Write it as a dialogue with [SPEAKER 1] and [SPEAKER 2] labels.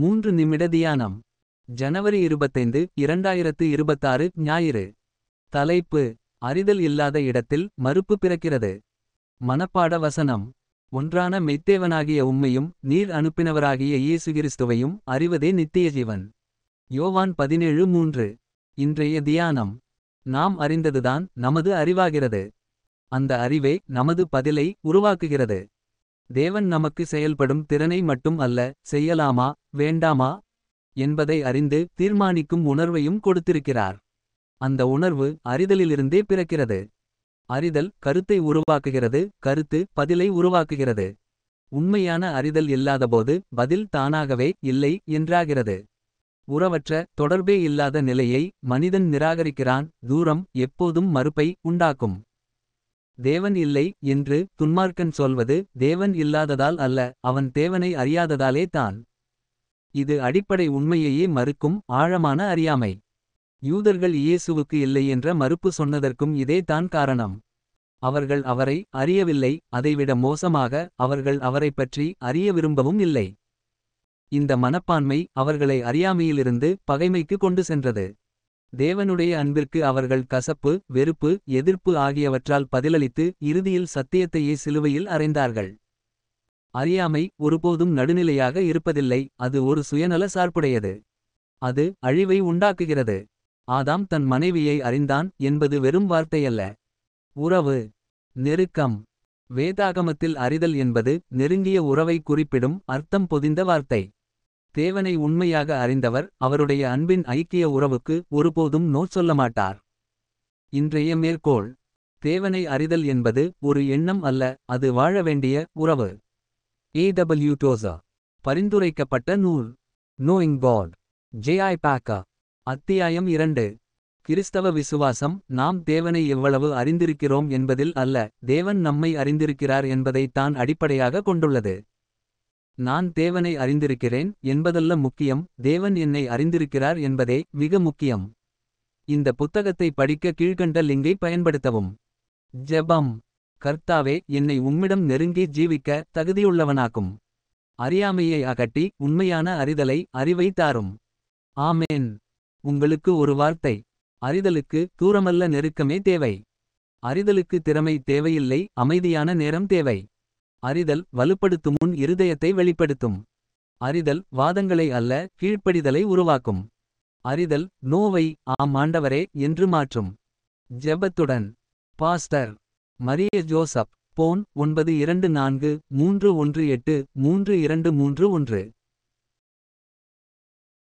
[SPEAKER 1] மூன்று நிமிட தியானம். ஜனவரி இருபத்தைந்து இரண்டாயிரத்து இருபத்தாறு ஞாயிறு. தலைப்பு அறிதல் இல்லாத இடத்தில் மறுப்பு பிறக்கிறது. மனப்பாட வசனம். ஒன்றான மெய்த்தேவனாகிய உம்மையும் நீர் அனுப்பினவராகிய இயேசு கிறிஸ்துவையும் அறிவதே நித்திய ஜீவன் யோவான் பதினேழு மூன்று. இன்றைய தியானம். நாம் அறிந்ததுதான் நமது அறிவாகிறது. அந்த அறிவே நமது பதிலை உருவாக்குகிறது. தேவன் நமக்கு செயல்படும் திறனை மட்டும் அல்ல செய்யலாமா வேண்டாமா? என்பதை அறிந்து தீர்மானிக்கும் உணர்வையும் கொடுத்திருக்கிறார். அந்த உணர்வு அறிதலிலிருந்தே பிறக்கிறது. அறிதல் கருத்தை உருவாக்குகிறது கருத்து பதிலை உருவாக்குகிறது. உண்மையான அறிதல் இல்லாதபோது பதில் தானாகவே இல்லை என்றாகிறது. உறவற்ற தொடர்பே இல்லாத நிலையை மனிதன் நிராகரிக்கிறான் தூரம் எப்போதும் மறுப்பை உண்டாக்கும். தேவன் இல்லை என்று துன்மார்க்கன் சொல்வது தேவன் இல்லாததால் அல்ல அவன் தேவனை அறியாததாலே தான். இது அடிப்படை உண்மையையே மறுக்கும் ஆழமான அறியாமை. யூதர்கள் இயேசுவுக்கு இல்லை என்ற மறுப்பு சொன்னதற்கும் இதே தான் காரணம். அவர்கள் அவரை அறியவில்லை அதைவிட மோசமாக அவர்கள் அவரைப் பற்றி அறிய விரும்பவும் இல்லை. இந்த மனப்பான்மை அவர்களை அறியாமையிலிருந்து பகைமைக்கு கொண்டு சென்றது. தேவனுடைய அன்பிற்கு அவர்கள் கசப்பு வெறுப்பு எதிர்ப்பு ஆகியவற்றால் பதிலளித்து இறுதியில் சத்தியத்தையே சிலுவையில் அறைந்தார்கள். அறியாமை ஒருபோதும் நடுநிலையாக இருப்பதில்லை அது ஒரு சுயநல சார்புடையது. அது அழிவை உண்டாக்குகிறது. ஆதாம் தன் மனைவியை அறிந்தான் என்பது வெறும் வார்த்தையல்ல. உறவு நெருக்கம் வேதாகமத்தில் அறிதல் என்பது நெருங்கிய உறவை குறிப்பிடும் அர்த்தம் பொதிந்த வார்த்தை. தேவனை உண்மையாக அறிந்தவர் அவருடைய அன்பின் ஐக்கிய உறவுக்கு ஒருபோதும் நோ சொல்ல மாட்டார். இன்றைய மேற்கோள் தேவனை அறிதல் என்பது ஒரு எண்ணம் அல்ல அது வாழ வேண்டிய உறவு. ஏடபிள்யூ டோசா பரிந்துரைக்கப்பட்ட நூல். Knowing God J I. Packer அத்தியாயம் இரண்டு. கிறிஸ்தவ விசுவாசம் நாம் தேவனை எவ்வளவு அறிந்திருக்கிறோம் என்பதில் அல்ல தேவன் நம்மை அறிந்திருக்கிறார் என்பதை தான் அடிப்படையாக கொண்டுள்ளது. நான் தேவனை அறிந்திருக்கிறேன் என்பதல்ல முக்கியம் தேவன் என்னை அறிந்திருக்கிறார் என்பதே மிக முக்கியம். இந்த புத்தகத்தை படிக்க கீழ்கண்ட லிங்கை பயன்படுத்தவும். ஜெபம். கர்த்தாவே என்னை உம்மிடம் நெருங்கி ஜீவிக்க தகுதியுள்ளவனாக்கும். அறியாமையை அகட்டி உண்மையான அறிதலை அறிவை தாரும் ஆமேன். உங்களுக்கு ஒரு வார்த்தை. அறிதலுக்கு தூரமல்ல நெருக்கமே தேவை. அறிதலுக்கு திறமை தேவையில்லை அமைதியான நேரம் தேவை. அறிதல் வலுப்படுத்தும் முன் இருதயத்தை வெளிப்படுத்தும். அறிதல் வாதங்களை அல்ல கீழ்ப்படிதலை உருவாக்கும். அறிதல் நோவை ஆம் ஆண்டவரே என்று மாற்றும். ஜெபத்துடன். பாஸ்டர். Maria Joseph. போன் ஒன்பது இரண்டு நான்கு மூன்று ஒன்று எட்டு மூன்று இரண்டு மூன்று ஒன்று.